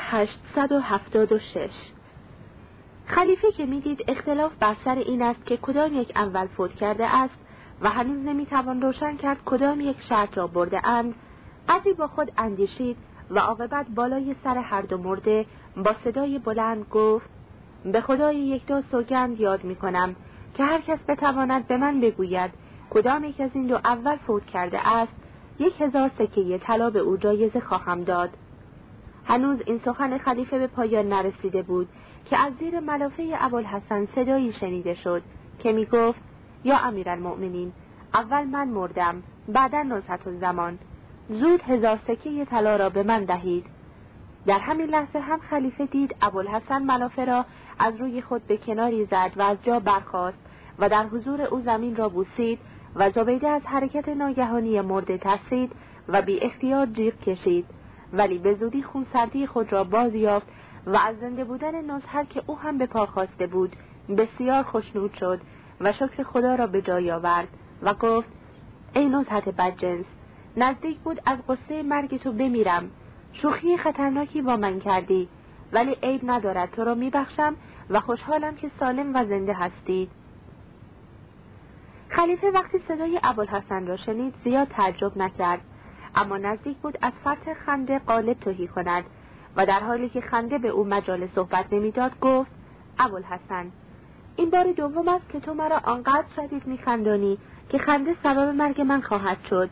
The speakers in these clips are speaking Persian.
876 خلیفه که می‌دید اختلاف بر سر این است که کدام یک اول فوت کرده است و هنوز نمی‌توان روشن کرد کدام یک شرط را برده اند. قدری با خود اندیشید و عاقبت بالای سر هر دو مرده با صدای بلند گفت به خدای یک دو سوگند یاد می کنم که هر کس بتواند به من بگوید کدام یک از این دو اول فوت کرده است یک هزار سکه طلا به او جایزه خواهم داد. هنوز این سخن خلیفه به پایان نرسیده بود که از زیر ملافه ابوالحسن صدایی شنیده شد که می گفت یا امیرالمؤمنین اول من مردم بعدا نزهت زمان زود هزار سکه طلا را به من دهید. در همین لحظه هم خلیفه دید ابوالحسن ملافه را از روی خود به کناری زد و از جا برخاست و در حضور او زمین را بوسید و زبیده از حرکت ناگهانی مرده ترسید و بی اختیار جیغ کشید. ولی به زودی خون سردی خود را باز یافت و از زنده بودن نزهت که او هم به پا خواسته بود بسیار خوشنود شد و شکر خدا را به جای آورد و گفت ای نزهت بدجنس نزدیک بود از قصه مرگ تو بمیرم. شوخی خطرناکی با من کردی ولی عیب ندارد تو را میبخشم و خوشحالم که سالم و زنده هستی. خلیفه وقتی صدای ابوالحسن را شنید زیاد تعجب نکرد. اما نزدیک بود از فتح خنده قالب توهی کند و در حالی که خنده به او مجال صحبت نمی‌داد گفت ابوالحسن این بار دوم است که تو مرا آنقدر شدید میخندانی که خنده سبب مرگ من خواهد شد.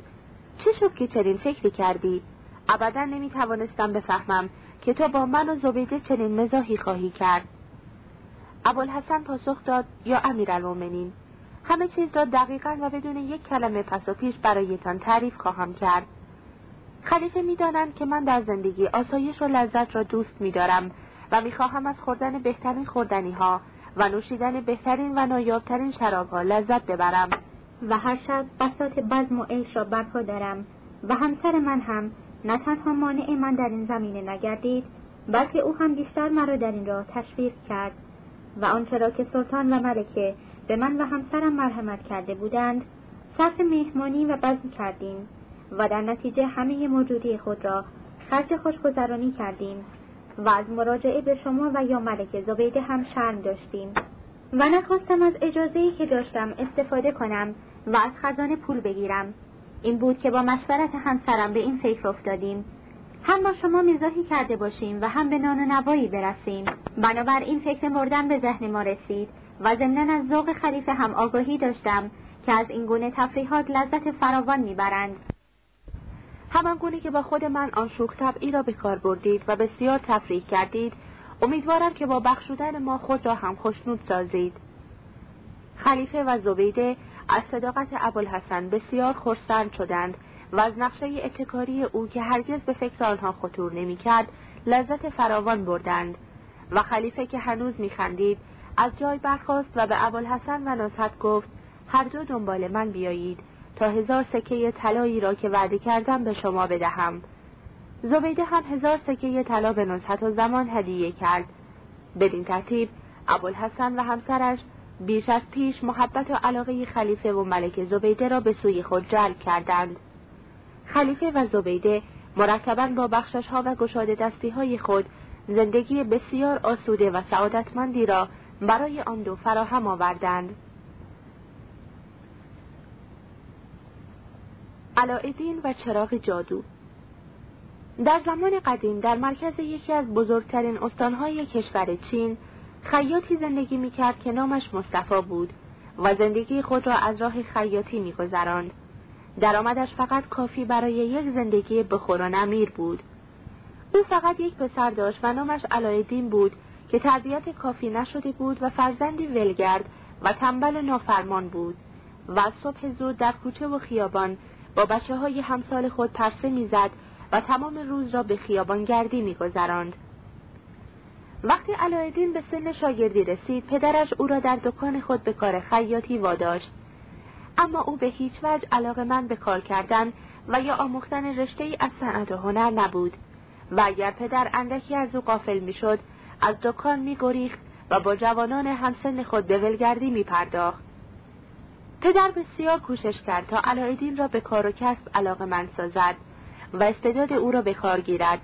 چه شد که چنین فکری کردی؟ ابدا نمی‌توانستم بفهمم که تو با من و زبیده چنین مزاحی خواهی کرد. ابوالحسن پاسخ داد یا امیرالمؤمنین همه چیز را دقیقا و بدون یک کلمه پس و پیش برایتان تعریف خواهم کرد. خلیفه می‌دانند که من در زندگی آسایش و لذت را دوست میدارم و می‌خواهم از خوردن بهترین خوردنی ها و نوشیدن بهترین و نایابترین شراب ها لذت ببرم. و هر شب بسات بزم و عیش را برپا دارم و همسر من هم نه تنها مانع من در این زمینه نگردید بلکه او هم بیشتر مرا در این راه تشویق کرد و آنچه را که سلطان و ملکه به من و همسرم مرحمت کرده بودند صرف مهمانی و بزم کردیم. و در نتیجه همه موجودی خود را خرج خوشگذرانی کردیم و از مراجعه به شما و یا ملکه زبیده هم شرم داشتیم. و نخواستم از اجازهی که داشتم استفاده کنم و از خزانه پول بگیرم. این بود که با مشورت همسرم به این فکر افتادیم. هم با شما مزاحی کرده باشیم و هم به نان و نوایی برسیم. بنابراین فکر مردن به ذهن ما رسید و ضمنا از ذوق خلیفه هم آگاهی داشتم که از این گونه تفریحات لذت فراوان می‌برند. همان گونه که با خود من آن شوخ طبعی را به کار بردید و بسیار تفریح کردید امیدوارم که با بخشودن ما خود را هم خوشنود سازید. خلیفه و زبیده از صداقت ابوالحسن بسیار خرسند شدند و از نقشه ابتکاری او که هرگز به فکر آنها خطور نمی‌کرد لذت فراوان بردند و خلیفه که هنوز میخندید از جای برخاست و به ابوالحسن و نصحت گفت هر دو دنبال من بیایید. تا هزار سکه طلایی را که وعده کردم به شما بدهم. زبیده هم هزار سکه طلا به نصحت و زمان هدیه کرد. بدین ترتیب ابوالحسن و همسرش بیش از پیش محبت و علاقه خلیفه و ملک زبیده را به سوی خود جلب کردند. خلیفه و زبیده مرکبا با بخشش ها و گشاده دستی های خود زندگی بسیار آسوده و سعادتمندی را برای آن دو فراهم آوردند. علایدین و چراغ جادو. در زمان قدیم در مرکز یکی از بزرگترین استانهای کشور چین خیاطی زندگی می‌کرد که نامش مصطفی بود و زندگی خود را از راه خیاطی میگذراند. درآمدش فقط کافی برای یک زندگی بخور و نمیر بود. او فقط یک پسر داشت و نامش علایدین بود که تربیت کافی نشده بود و فرزندی ولگرد و تنبل و نافرمان بود و صبح زود در کوچه و خیابان با بچه های همسال خود پرسه می‌زد و تمام روز را به خیابان گردی میگذراند. وقتی علایدین به سن شاگردی رسید پدرش او را در دکان خود به کار خیاطی واداشت. اما او به هیچ وجه علاقه من به کار کردن و یا آموختن رشته ای از صنعت و هنر نبود. و اگر پدر اندکی از او قافل می‌شد از دکان میگریخت و با جوانان همسن خود به ولگردی میپرداخت. پدر بسیار کوشش کرد تا علایدین را به کار و کسب علاقه من سازد و استعداد او را به کار گیرد.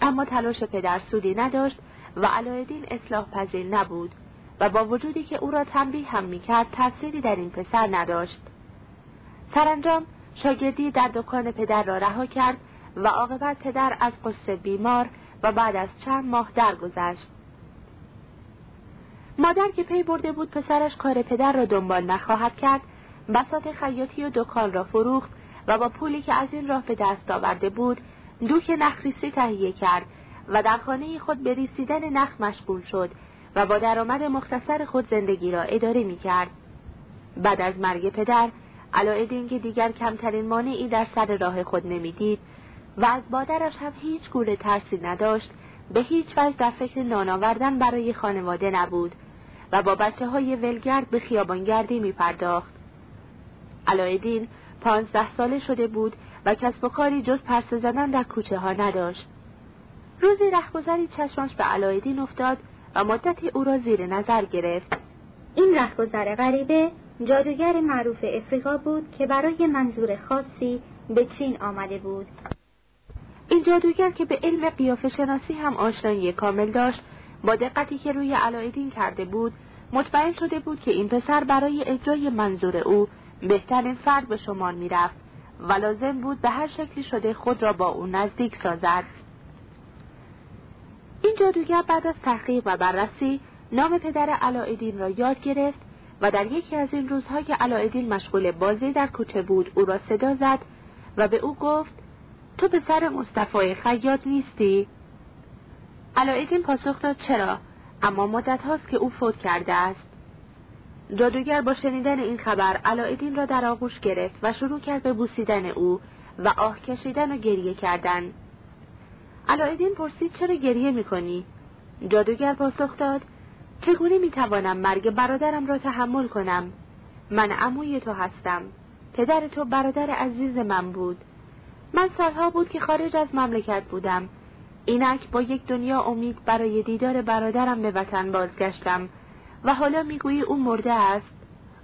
اما تلاش پدر سودی نداشت و علایالدین اصلاح پذیر نبود و با وجودی که او را تنبیه هم می‌کرد تأثیری در این پسر نداشت. سرانجام شاگردی در دکان پدر را رها کرد و عاقبت پدر از قصه بیمار و بعد از چند ماه درگذشت. مادر که پی برده بود پسرش کار پدر را دنبال نخواهد کرد بسات خیاطی و دکان را فروخت و با پولی که از این راه به دست آورده بود دوک نخریسی تهیه کرد و در خانه خود به ریسیدن نخ مشغول شد و با درآمد مختصر خود زندگی را اداره می کرد. بعد از مرگ پدر علایالدین که دیگر کمترین مانعی در سر راه خود نمی‌دید و از بادرش هم هیچ گونه ترسی نداشت به هیچ وجه در فکر نان آوردن برای خانواده نبود و با بچه های ولگرد به خیابانگردی می پرداخت. علایالدین پانزده ساله شده بود و کسب و کاری جز پرسه زدن در کوچه ها نداشت. روزی رهگذری چشمش به علایالدین افتاد و مدتی او را زیر نظر گرفت. این رهگذر غریبه جادوگر معروف افریقا بود که برای منظور خاصی به چین آمده بود. این جادوگر که به علم قیافه شناسی هم آشنایی کامل داشت با دقتی که روی علایدین کرده بود مطمئن شده بود که این پسر برای اجرای منظور او بهترین فرد به شمار می‌رفت و لازم بود به هر شکلی شده خود را با او نزدیک سازد این جادوگر بعد از تحقیق و بررسی نام پدر علایدین را یاد گرفت و در یکی از این روزها که علایدین مشغول بازی در کوچه بود او را صدا زد و به او گفت تو به سر مصطفی خیاط نیستی؟ علایدین پاسخ داد چرا؟ اما مدت هاست که او فوت کرده است. جادوگر با شنیدن این خبر علایدین را در آغوش گرفت و شروع کرد به بوسیدن او و آه کشیدن و گریه کردن. علایدین پرسید چرا گریه می‌کنی؟ جادوگر پاسخ داد چگونه می‌توانم مرگ برادرم را تحمل کنم؟ من عموی تو هستم. پدر تو برادر عزیز من بود. من سالها بود که خارج از مملکت بودم. اینک با یک دنیا امید برای دیدار برادرم به وطن بازگشتم و حالا می‌گویی او مرده است؟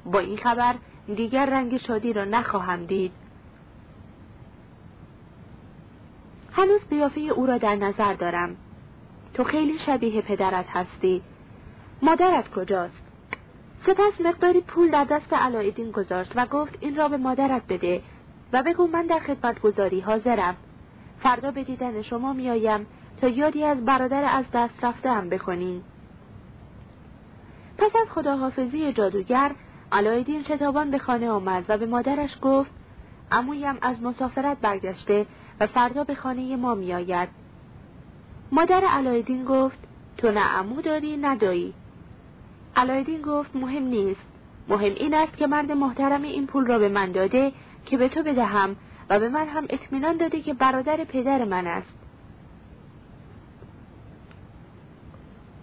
با این خبر دیگر رنگ شادی را نخواهم دید. هنوز قیافه او را در نظر دارم. تو خیلی شبیه پدرت هستی. مادرت کجاست؟ سپس مقداری پول در دست علایدین گذاشت و گفت این را به مادرت بده و بگو من در خدمتگذاری حاضرم. فردا به دیدن شما میآیم تا یادی از برادر از دست رفته هم بکنیم پس از خداحافظی جادوگر علایدین شتابان به خانه آمد و به مادرش گفت امویم از مسافرت برگشته و فردا به خانه ما میآید. مادر علایدین گفت تو نه امو داری نه دایی. علایدین گفت مهم نیست. مهم این است که مرد محترم این پول را به من داده که به تو بدهم و به من هم اطمینان داده که برادر پدر من است.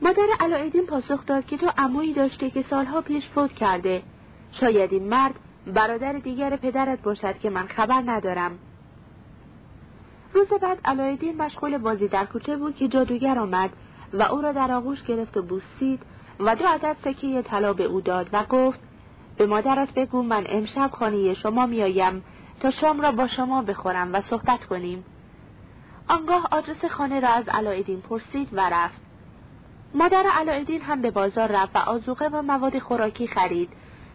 مادر علایدین پاسخ داد که تو عمویی داشته که سالها پیش فوت کرده. شاید این مرد برادر دیگر پدرت باشد که من خبر ندارم. روز بعد علایدین مشغول بازی در کوچه بود که جادوگر آمد و او را در آغوش گرفت و بوسید و دو عدد سکه طلا به او داد و گفت به مادرت بگو من امشب خانه شما میآیم. شام را با شما بخورم و صحبت کنیم. آنگاه آدرس خانه را از علایدین پرسید و رفت. مادر علایدین هم به بازار رفت و آزوقه و مواد خوراکی خرید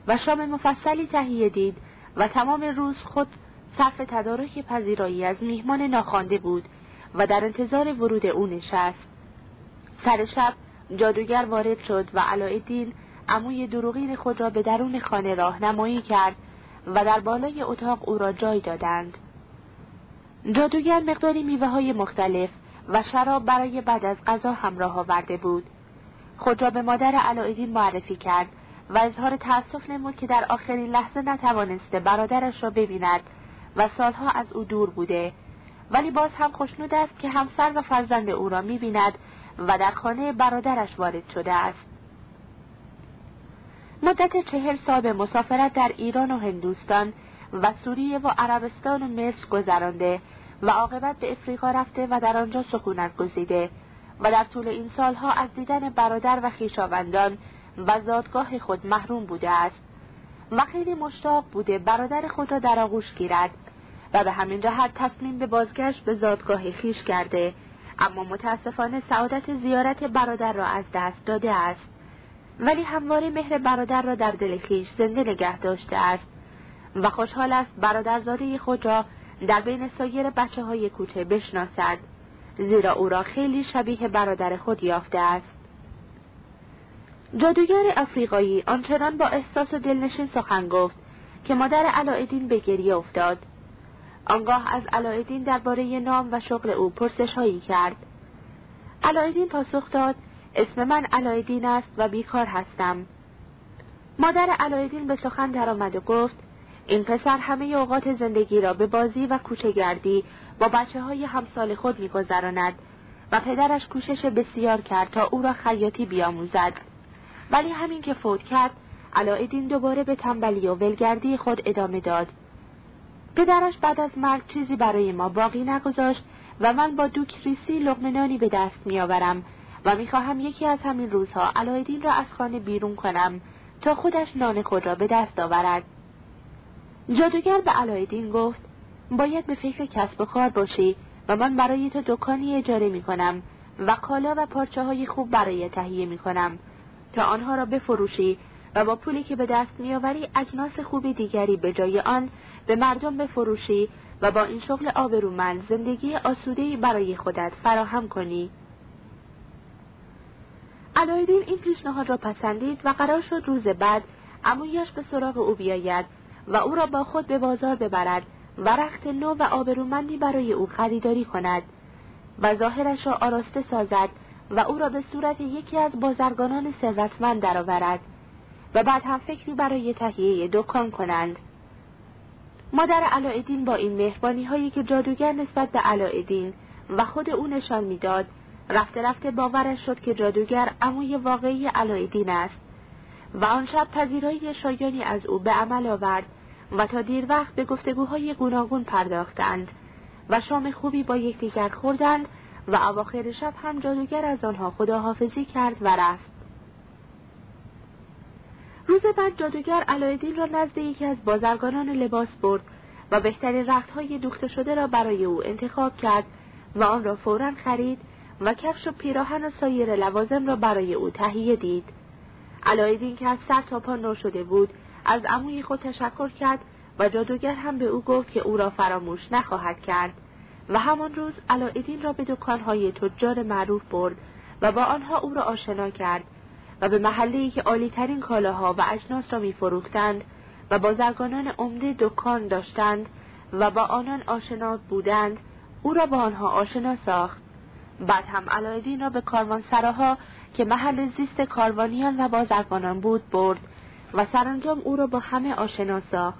و شام مفصلی تهیه دید و تمام روز خود صرف تدارک پذیرایی از میهمان ناخوانده بود و در انتظار ورود او نشست. سر شب جادوگر وارد شد و علایالدین عموی دروغین خود را به درون خانه راهنمایی کرد و در بالای اتاق او را جای دادند. جادوگر مقداری میوه های مختلف و شراب برای بعد از غذا همراه آورده بود. خود را به مادر علایالدین معرفی کرد و اظهار تأسف نمود که در آخرین لحظه نتوانسته برادرش را ببیند و سالها از او دور بوده. ولی باز هم خوشنود است که همسر و فرزند او را می‌بیند و در خانه برادرش وارد شده است. مدت چهل سال به مسافرت در ایران و هندوستان و سوریه و عربستان و مصر گذرانده و عاقبت به افریقا رفته و در آنجا سکونت گزیده و در طول این سالها از دیدن برادر و خویشاوندان و زادگاه خود محروم بوده است. و خیلی مشتاق بوده برادر خود را در آغوش گیرد و به همین جهت تصمیم به بازگشت به زادگاه خیش کرده. اما متاسفانه سعادت زیارت برادر را از دست داده است. ولی همواره مهر برادر را در دل خیش زنده نگه داشته است. و خوشحال است برادرزاده خود را در بین سایر بچه های کوچه بشناسد زیرا او را خیلی شبیه برادر خود یافته است. جادوگر افریقایی آنچنان با احساس و دلنشین سخن گفت که مادر علایدین به گریه افتاد. آنگاه از علایدین درباره نام و شغل او پرسش هایی کرد. علایدین پاسخ داد اسم من علایدین است و بیکار هستم. مادر علایدین به سخن درآمد و گفت این پسر همه اوقات زندگی را به بازی و کوچه گردی با بچه های همسال خود میگذراند و پدرش کوشش بسیار کرد تا او را خیاطی بیاموزد. ولی همین که فوت کرد علایدین دوباره به تنبلی و ولگردی خود ادامه داد. پدرش بعد از مرگ چیزی برای ما باقی نگذاشت و من با دوکریسی لغمنانی به دست میآورم و می‌خواهم یکی از همین روزها علایدین را از خانه بیرون کنم تا خودش نان خود را به دست آورد. جادوگر به علایدین گفت باید به فکر کسب و کار باشی و من برای تو دکانی اجاره می کنم و کالا و پارچه های خوب برای تهیه می کنم تا آنها را بفروشی و با پولی که به دست میآوری اجناس خوبی دیگری به جای آن به مردم بفروشی و با این شغل آبرومند زندگی آسودهای برای خودت فراهم کنی. علایدین این پیشنهاد را پسندید و قرار شد روز بعد امویش به سراغ او بیاید و او را با خود به بازار ببرد و رخت نو و آبرومندی برای او خریداری کند و ظاهرش را آراسته سازد و او را به صورت یکی از بازرگانان ثروتمند درآورد و بعد هم فکری برای تهیه دکان کنند. مادر علایدین با این مهربانی هایی که جادوگر نسبت به علایدین و خود او نشان می‌داد رفته رفته باورش شد که جادوگر عموی واقعی علایدین است و آن شب پذیرایی شایانی از او به عمل آورد و تا دیر وقت به گفتگوهای گوناگون پرداختند و شام خوبی با یکدیگر خوردند و اواخر شب هم جادوگر از آنها خداحافظی کرد و رفت. روز بعد جادوگر علایدین را نزد یکی از بازرگانان لباس برد و بهترین رختهای دوخته شده را برای او انتخاب کرد و آن را فورا خرید و کفش و پیراهن و سایر لوازم را برای او تهیه دید. علایدین که از سر تا پا نو شده بود از عموی خود تشکر کرد و جادوگر هم به او گفت که او را فراموش نخواهد کرد. و همان روز علایدین را به دکانهای تجار معروف برد و با آنها او را آشنا کرد و به محلی که عالیترین کالاها و اجناس را میفروختند و بازرگانان عمده دکان داشتند و با آنان آشنا بودند او را با آنها آشنا ساخت. بعد هم علایدین را به سراها که محل زیست کاروانیان و بازرگانان بود برد و سرانجام او را با همه آشنا ساخت.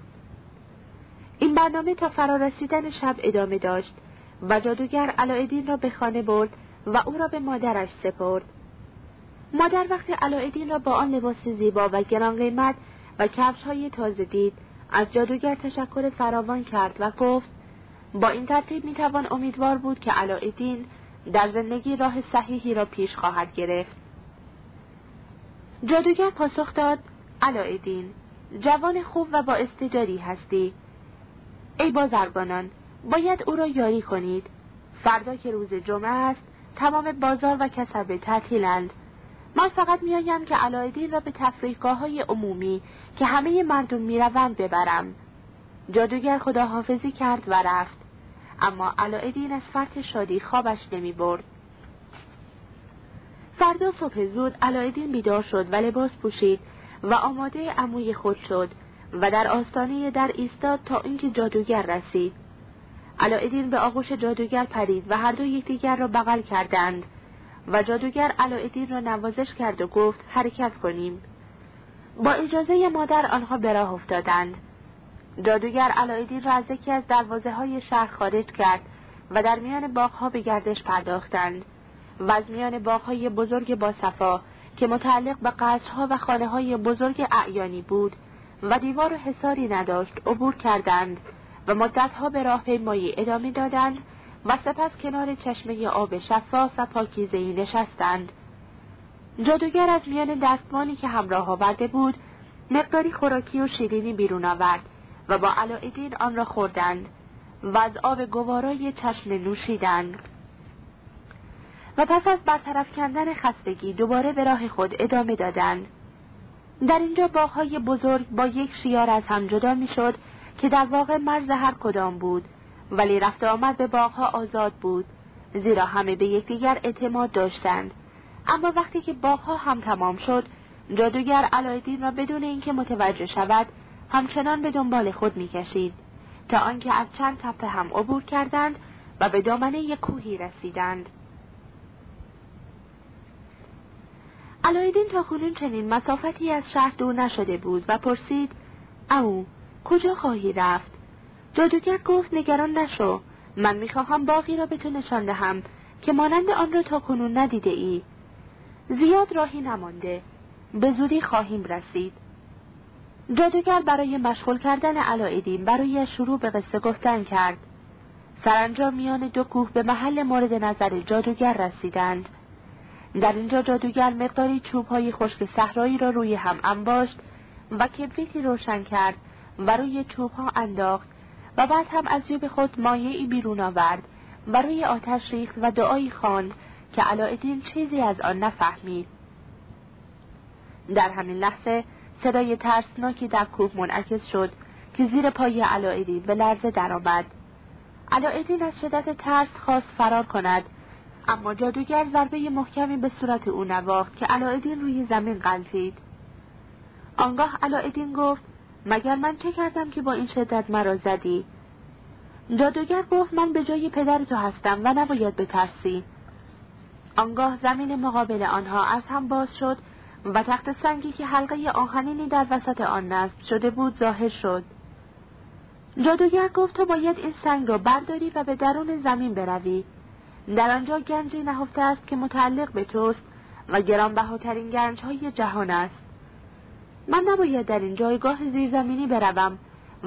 این برنامه تا فرارسیدن شب ادامه داشت و جادوگر علایدین را به خانه برد و او را به مادرش سپرد. مادر وقتی علایدین را با آن لباس زیبا و گران قیمت و کفش های تازه دید از جادوگر تشکر فراوان کرد و گفت با این ترتیب می‌توان امیدوار بود که علایدین در زندگی راه صحیحی را پیش خواهد گرفت. جادوگر پاسخ داد علایدین جوان خوب و با استعدادی هستی. ای بازرگانان باید او را یاری کنید. فردا که روز جمعه است تمام بازار و کسبه تعطیلند. من فقط میآیم که علایدین را به تفریحگاه های عمومی که همه مردم می‌روند ببرم. جادوگر خداحافظی کرد و رفت. اما علایدین از فرط شادی خوابش نمی برد. فردا صبح زود علایدین بیدار شد و لباس پوشید و آماده عموی خود شد و در آستانه در ایستاد تا اینکه جادوگر رسید. علایدین به آغوش جادوگر پرید و هر دو یکدیگر را بغل کردند و جادوگر علایدین را نوازش کرد و گفت حرکت کنیم. با اجازه مادر آنها به راه افتادند. جادوگر علایدین را از یکی از دروازه های شهر خارج کرد و در میان باغها به گردش پرداختند و از میان باغهای بزرگ با صفا که متعلق به قصرها و خانه های بزرگ اعیانی بود و دیوار و حساری نداشت عبور کردند و مدتها به راه پیمایی ادامه دادند و سپس کنار چشمه آب شفاف و پاکیزهای نشستند. جادوگر از میان دستمانی که همراه آورده بود مقداری خوراکی و شیرینی بیرون آورد و با علایدین آن را خوردند و از آب گوارای چشم نوشیدند و پس از برطرف کردن خستگی دوباره به راه خود ادامه دادند. در اینجا باغهای بزرگ با یک شیار از هم جدا می‌شد که در واقع مرز هر کدام بود ولی رفت آمد به باغها آزاد بود زیرا همه به یکدیگر اعتماد داشتند اما وقتی که باغها هم تمام شد جادوگر علایدین را بدون اینکه متوجه شود همچنان به دنبال خود می‌کشید تا آنکه از چند تپه هم عبور کردند و به دامنه یک کوهی رسیدند. علایدین تا کنون چنین مسافتی از شهر دور نشده بود و پرسید او کجا خواهی رفت؟ جادوگر گفت نگران نشو من می‌خواهم باقی را به تو نشان دهم که مانند آن را تا کنون ندیده ای. زیاد راهی نمانده. به زودی خواهیم رسید. جادوگر برای مشغول کردن علایدین برای شروع به قصه گفتن کرد. سرانجام میان دو کوه به محل مورد نظر جادوگر رسیدند. در اینجا جادوگر مقداری چوب های خشک صحرایی را روی هم انباشت و کبریتی روشن کرد و روی چوب ها انداخت و بعد هم از جیب خود مایعی بیرون آورد و روی آتش ریخت و دعایی خواند که علایالدین چیزی از آن نفهمید. در همین لحظه صدای ترسناکی در کوه منعکس شد که زیر پای علایالدین به لرزه درآمد. علایالدین از شدت ترس خواست فرار کند اما جادوگر ضربه محکمی به صورت او نواخت که علایالدین روی زمین غلطید آنگاه علایالدین گفت مگر من چه کردم که با این شدت مرا زدی؟ جادوگر گفت من به جای پدر تو هستم و نباید بترسی. آنگاه زمین مقابل آنها از هم باز شد و تخت سنگی که حلقه آهنینی در وسط آن نصب شده بود ظاهر شد. جادوگر گفت تو باید این سنگ را برداری و به درون زمین بروی. در آنجا گنجی نهفته است که متعلق به توست و گرانبهاترین گنج های جهان است. من نباید در این جایگاه زیرزمینی بروم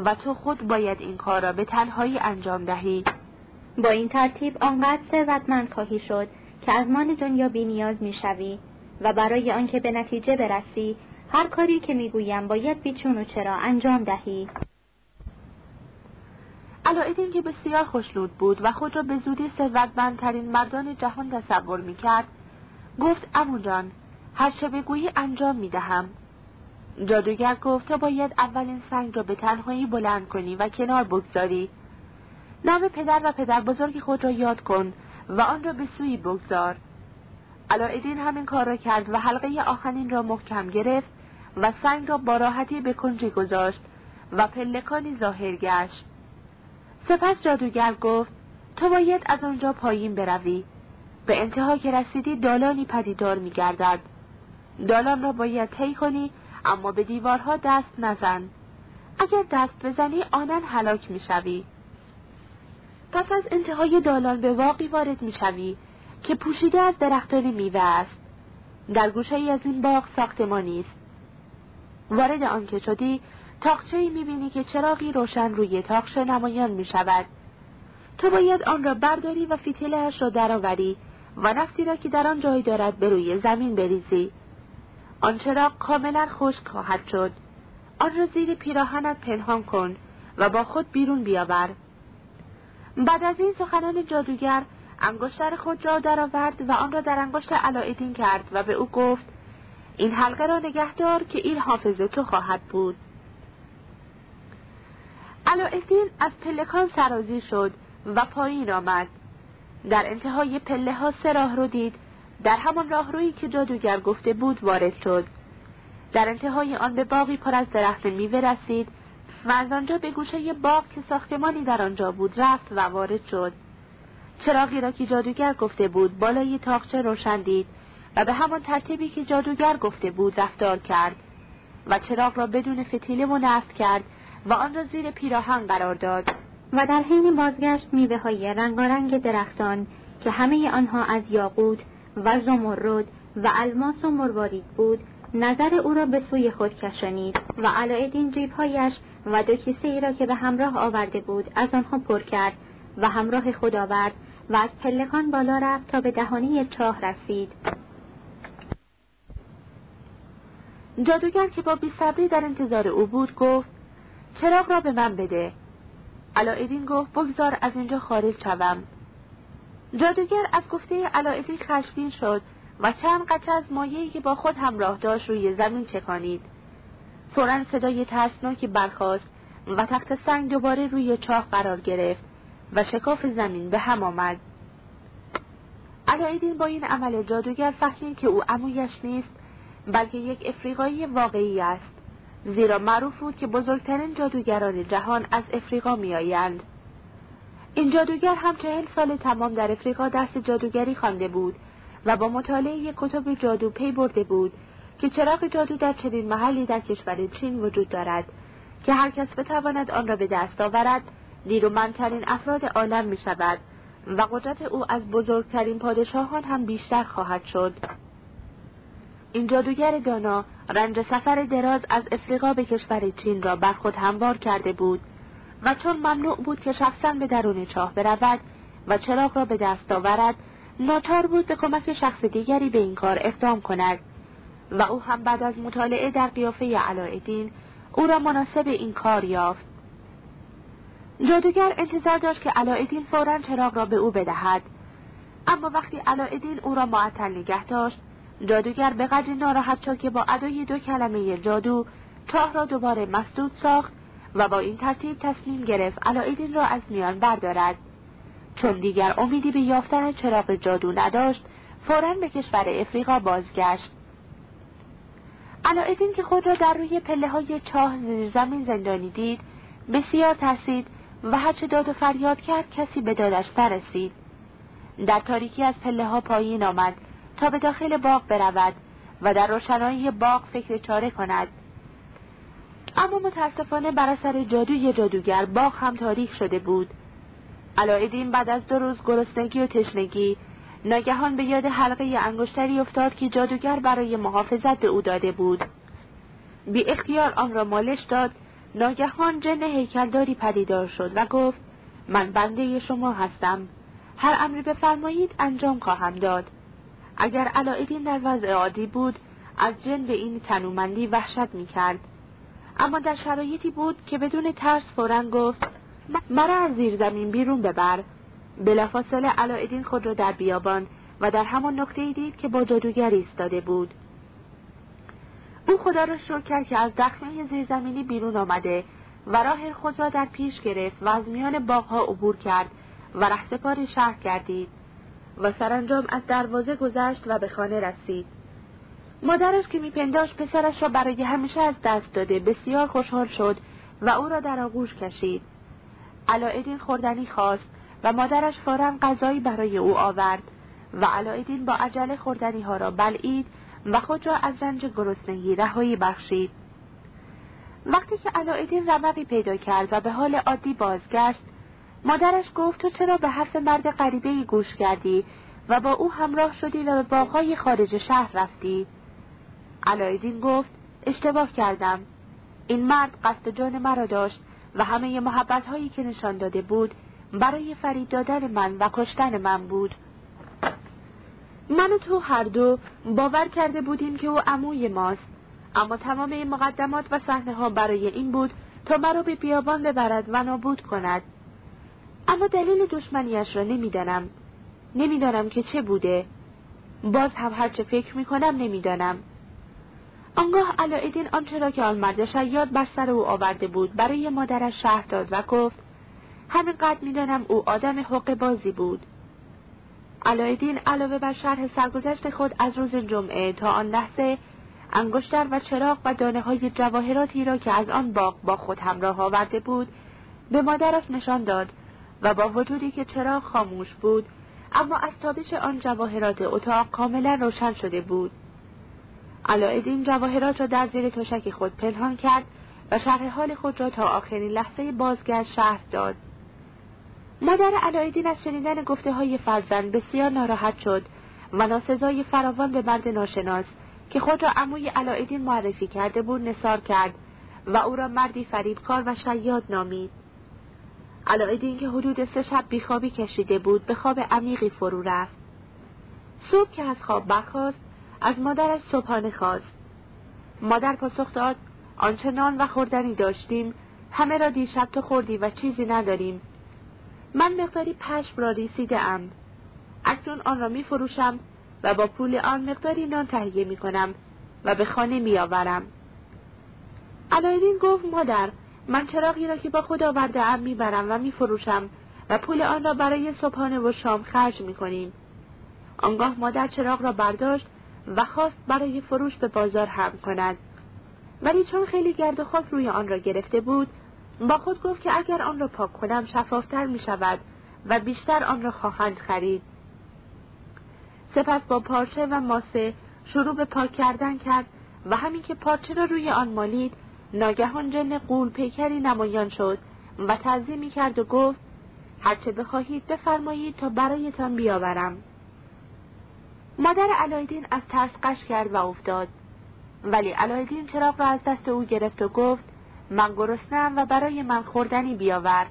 و تو خود باید این کار را به تنهایی انجام دهی. با این ترتیب آنقدر ثروتمند خواهی شد که از مال دنیا بینیاز می‌شوی. و برای آنکه به نتیجه برسی هر کاری که می‌گویم باید بیچون و چرا انجام دهی. علایدین که بسیار خوشنود بود و خود را به زودی ثروتمندترین مردان جهان تصور می‌کرد گفت امون هر چه بگویی انجام می‌دهم. جادوگر گفت تو باید اولین سنگ را به تنهایی بلند کنی و کنار بگذاری. نام پدر و پدر بزرگ خود را یاد کن و آن را به سوی بگذار. علایدین همین کار را کرد و حلقه آخرین را محکم گرفت و سنگ را با راحتی به کنجی گذاشت و پلکانی ظاهر گشت. سپس جادوگر گفت تو باید از آنجا پایین بروی. به انتها که رسیدی دالانی پدیدار میگردد دالان را باید طی کنی اما به دیوارها دست نزن. اگر دست بزنی آنن هلاک می‌شوی پس از انتهای دالان به واقعی وارد می‌شوی که پوشیده از درختان میوه است. در گوشه ای از این باغ ساختمانی است وارد آنکه شدی تاقچه ای می‌بینی که چراغی روشن روی تاقچه نمایان می‌شود. تو باید آن را برداری و فتیلهاش را درآوری و نفتی را که در آن جای دارد به روی زمین بریزی. آن چراغ کاملا خشک خواهد شد. آن را زیر پیراهنت پنهان کن و با خود بیرون بیاور. بعد از این سخنان جادوگر انگشتر خود را درآورد و آن را در انگشت علایدین کرد و به او گفت این حلقه را نگهدار که این حافظ تو خواهد بود. علایدین از پلکان سرازی شد و پایین آمد. در انتهای پله ها سه رو دید. در همان راهرویی که جادوگر گفته بود وارد شد. در انتهای آن به باقی پر از درخت میوه رسید و از آنجا به گوشه باغ که ساختمانی در آنجا بود رفت و وارد شد. چراغی را که جادوگر گفته بود بالای تاقچه روشن دید و به همان ترتیبی که جادوگر گفته بود رفتار کرد و چراغ را بدون فتیله منصب کرد و آن را زیر پیراهن قرار داد. و در حین بازگشت میوه های رنگارنگ درختان که همه آنها از یاقوت و زمرد و الماس و مروارید بود نظر او را به سوی خود کشانید و علایدین جیبهایش و دو کیسه ای را که به همراه آورده بود از آنها پر کرد و همراه خود آورد و از پلکان بالا رفت تا به دهانی چاه رسید. جادوگر که با بیصبری در انتظار او بود گفت چراغ را به من بده. علایدین گفت بگذار از اینجا خارج شوم. جادوگر از گفته علایدین خشبین شد و چند قطع از مایهی که با خود همراه داشت روی زمین چکانید. فورا صدای ترسناکی برخاست و تخت سنگ دوباره روی چاه قرار گرفت. و شکاف زمین به هم آمد. علایدین با این عمل جادوگر فهمید که او امویش نیست بلکه یک افریقایی واقعی است. زیرا معروف بود که بزرگترین جادوگران جهان از افریقا میآیند. این جادوگر هم چهل سال تمام در افریقا درس جادوگری خوانده بود و با مطالعه کتب جادو پی برده بود که چراغ جادو در چنین محلی در کشور چین وجود دارد که هر کس بتواند آن را به دست آورد نیرومندترین افراد عالم می شود و قدرت او از بزرگترین پادشاهان هم بیشتر خواهد شد. این جادوگر دانا رنج سفر دراز از افریقا به کشور چین را بر خود هموار کرده بود و چون ممنوع بود که شخصا به درون چاه برود و چراغ را به دست آورد ناچار بود به کمک شخص دیگری به این کار اقدام کند و او هم بعد از مطالعه در قیافه علایالدین او را مناسب این کار یافت. جادوگر انتظار داشت که علایالدین فورا چراغ را به او بدهد. اما وقتی علایالدین او را معطل نگه داشت جادوگر به قدری ناراحت شد که با ادای دو کلمه جادو چاه را دوباره مسدود ساخت و با این ترتیب تصمیم گرفت علایالدین را از میان بردارد. چون دیگر امیدی به یافتن چراغ جادو نداشت فورا به کشور افریقا بازگشت. علایالدین که خود را در روی پله های چاه زمین زندانی دید بسیار ترسید و هرچه داد و فریاد کرد کسی به دادش نرسید. در تاریکی از پله ها پایین آمد تا به داخل باغ برود و در روشنایی باغ فکر چاره کند. اما متاسفانه بر اثر جادوی جادوگر باغ هم تاریک شده بود. علایالدین بعد از دو روز گرسنگی و تشنگی ناگهان به یاد حلقه انگشتری افتاد که جادوگر برای محافظت به او داده بود. بی اختیار آن را مالش داد ناگهان جن هیکلداری پدیدار شد و گفت من بنده شما هستم. هر امری بفرمایید انجام خواهم داد. اگر علایدین در وضع عادی بود از جن به این تنومندی وحشت می‌کرد. اما در شرایطی بود که بدون ترس فورا گفت مرا از زیر زمین بیرون ببر. بلافاصله علایدین خود را در بیابان و در همان نقطه دید که با جادوگر ایستاده بود. او خدا را شکر کرد که از دخمه زیرزمینی بیرون آمده و راه خود را در پیش گرفت و از میان باغها عبور کرد و رهسپار شهر گردید و سرانجام از دروازه گذشت و به خانه رسید. مادرش که میپنداش پسرش را برای همیشه از دست داده بسیار خوشحال شد و او را در آغوش کشید. علایدین خوردنی خواست و مادرش فورا غذایی برای او آورد و علایدین با عجله خوردنی ها را بلعید و خود را از رنج گرسنگی رهایی بخشید. وقتی که علایدین رمقی پیدا کرد و به حال عادی بازگشت مادرش گفت تو چرا به حرف مرد غریبه گوش کردی و با او همراه شدی و به باغهای خارج شهر رفتی؟ علایدین گفت اشتباه کردم. این مرد قصد جان مرا داشت و همه محبت هایی که نشان داده بود برای فرید دادن من و کشتن من بود. من و تو هر دو باور کرده بودیم که او عموی ماست. اما تمام این مقدمات و صحنه ها برای این بود تا مرا به بیابان ببرد و نابود کند. اما دلیل دشمنیش را نمی‌دانم. نمی‌دانم که چه بوده. باز هم هرچه فکر می‌کنم نمی‌دانم. آنگاه علایدین آنچه را که آن مرد شیاد بر سر او آورده بود برای مادرش شهر داد و گفت همینقدر می‌دانم او آدم حق بازی بود. علایدین علاوه بر شرح سرگذشت خود از روز جمعه تا آن لحظه انگشتر و چراغ و دانه های جواهراتی را که از آن باغ با خود همراه آورده بود به مادرش نشان داد و با وجودی که چراغ خاموش بود اما از تابش آن جواهرات اتاق کاملا روشن شده بود. علایدین جواهرات را در زیر تشک خود پنهان کرد و شرح حال خود را تا آخرین لحظه بازگشت شهر داد. مادر علایدین از شنیدن گفته های فرزند بسیار ناراحت شد. و ناسزای فراوان به مرد ناشناس که خود را عموی علایدین معرفی کرده بود نصار کرد و او را مردی فریبکار و شیاد نامید. علایدین که حدود سه شب بیخوابی کشیده بود به خواب عمیقی فرو رفت. صبح که از خواب برخاست از مادرش صبحانه خواست. مادر پاسخ داد آنچه نان و خوردنی داشتیم همه را دیشب تو خوردی و چیزی نداریم. من مقداری پشم را ریسیده ام اکنون آن را می فروشم و با پول آن مقداری نان تهیه می کنم و به خانه می آورم. علایدین گفت مادر من چراغی را که با خود آورده ام می‌برم و میفروشم و پول آن را برای صبحانه و شام خرج می‌کنیم. آنگاه مادر چراغ را برداشت و خواست برای فروش به بازار هم کند. ولی چون خیلی گرد و خاک روی آن را گرفته بود با خود گفت که اگر آن را پاک کنم شفافتر می شود و بیشتر آن را خواهند خرید. سپس با پارچه و ماسه شروع به پاک کردن کرد و همین که پارچه را روی آن مالید ناگهان جن قول پیکری نمایان شد و تعظیمی کرد و گفت هرچه بخواهید بفرمایید تا برایتان بیاورم. مادر علایدین از ترس قش کرد و افتاد. ولی علایدین چراغ را از دست او گرفت و گفت من گرسنم و برای من خوردنی بیاور.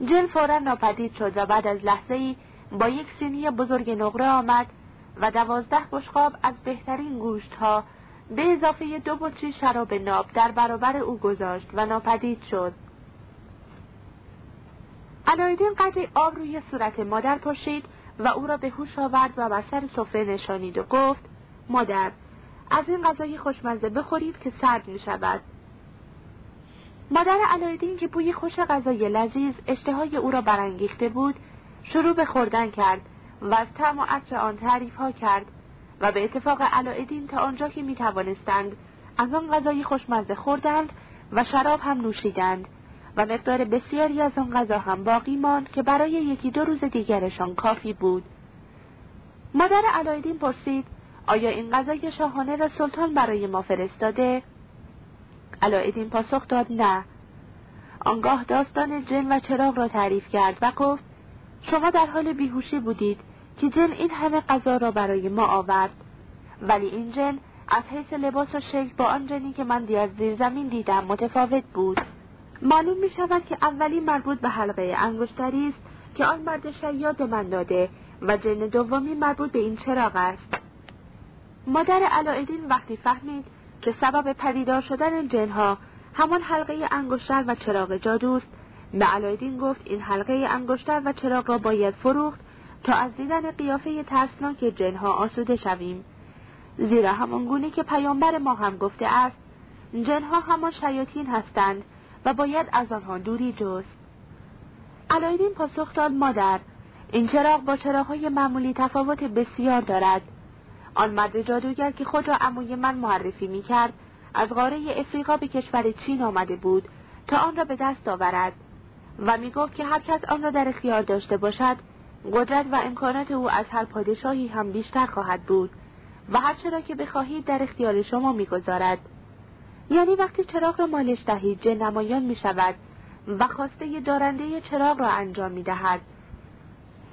جن فورا ناپدید شد و بعد از لحظه ای با یک سینی بزرگ نقره آمد و دوازده بشقاب از بهترین گوشت ها به اضافه دو بطری شراب ناب در برابر او گذاشت و ناپدید شد. علایدین قدری آب روی صورت مادر پشید و او را به هوش آورد و بر سر سفره نشانید و گفت مادر از این غذای خوشمزه بخورید که سرد می شود مادر علایدین که بوی خوش غذای لذیذ اشتهای او را برانگیخته بود شروع به خوردن کرد و از طعم و عطر آن تعریف ها کرد و به اتفاق علایدین تا آنجا که می توانستند از آن غذای خوشمزه خوردند و شراب هم نوشیدند و مقدار بسیاری از آن غذا هم باقی ماند که برای یکی دو روز دیگرشان کافی بود. مادر علایدین پرسید آیا این غذای شاهانه را سلطان برای ما فرستاده؟ علایدین پاسخ داد نه. آنگاه داستان جن و چراغ را تعریف کرد و گفت شما در حال بیهوشی بودید که جن این همه غذا را برای ما آورد. ولی این جن از حیث لباس و شکل با آن جنی که من دیگر زیر زمین دیدم متفاوت بود. معلوم می شود که اولی مربوط به حلقه انگشتری است که آن مرد شیاد من داده و جن دومی مربوط به این چراغ است. مادر علایدین وقتی فهمید که سبب پدیدار شدن جنها همان حلقه انگشتر و چراغ جادوست. به علایدین گفت این حلقه انگشتر و چراغ را باید فروخت تا از دیدن قیافه ترسناک جنها آسوده شویم. زیرا همان گونه که پیامبر ما هم گفته است جنها همان شیاطین هستند و باید از آنها دوری جست. علایدین پاسخ داد مادر این چراغ با چراغهای معمولی تفاوت بسیار دارد. آن مرد جادوگر که خود را عموی من معرفی می کرد از قاره افریقا به کشور چین آمده بود تا آن را به دست آورد و می گفت که هر کس آن را در اختیار داشته باشد قدرت و امکانات او از هر پادشاهی هم بیشتر خواهد بود و هر چرا که بخواهید در اختیار شما می‌گذارد یعنی وقتی چراغ را مالش دهید جن نمایان می شود و خواسته دارنده چراغ را انجام می دهد.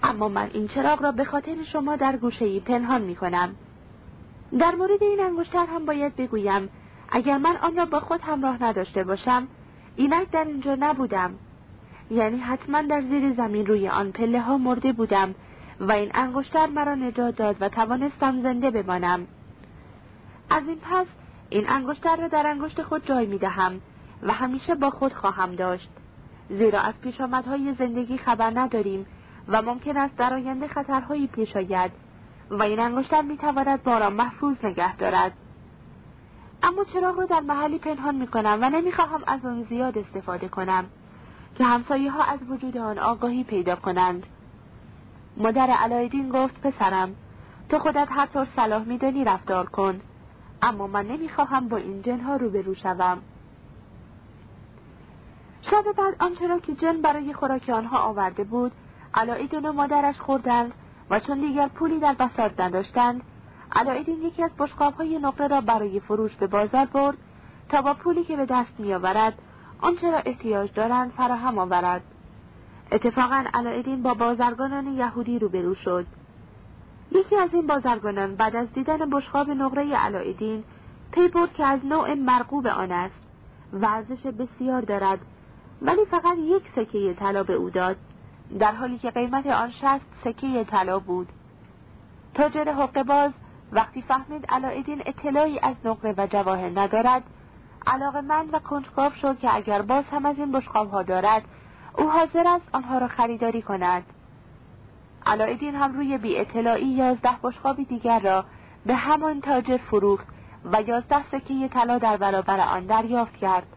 اما من این چراغ را به خاطر شما در گوشه پنهان می کنم. در مورد این انگشتر هم باید بگویم اگر من آن را با خود همراه نداشته باشم اینک در اینجا نبودم. یعنی حتما در زیر زمین روی آن پله ها مرده بودم و این انگشتر مرا نجات داد و توانستم زنده بمانم. از این پس این انگشتر را در انگشت خود جای می دهم و همیشه با خود خواهم داشت. زیرا از پیشامدهای زندگی خبر نداریم و ممکن است در آینده خطرهایی پیش آید. و این انگشتر می تواند ما را محفوظ نگه دارد. اما چراغ را در محلی پنهان می کنم و نمی خواهم از آن زیاد استفاده کنم که همسایه ها از وجود آن آگاهی پیدا کنند. مادر علایدین گفت پسرم تو خودت هر طور صلاح میدانی رفتار کن اما من نمی‌خواهم با این جنها روبرو شوم. شب بعد آنچه را که جن برای خوراک آنها آورده بود علایدین و مادرش خوردند و چون دیگر پولی در بساط نداشتند علایدین یکی از بشقابهای نقره را برای فروش به بازار برد تا با پولی که به دست میآورد آنچه را احتیاج دارند فراهم آورد. اتفاقا علایدین با بازرگانان یهودی روبرو شد. یکی از این بازرگانان بعد از دیدن بشخاب نقره علایدین پی برد که از نوع مرغوب آن است. ورزش بسیار دارد ولی فقط یک سکه طلا به او داد. در حالی که قیمت آن شست سکه طلا بود. تاجر حقه باز وقتی فهمید علایدین اطلاعی از نقره و جواهر ندارد علاقه من و کنجکاو شد که اگر باز هم از این بشقاب دارد او حاضر است آنها را خریداری کند. علایدین هم روی بی اطلاعی یازده بشقاب دیگر را به همان تاجر فروخت و یازده سکه طلا در برابر آن دریافت کرد.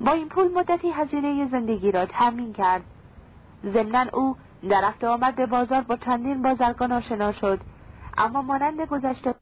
با این پول مدتی هزینه زندگی را تمین کرد. ضمنا او در رفت آمد به بازار با چندین بازرگان آشنا شد. اما مانند گذشته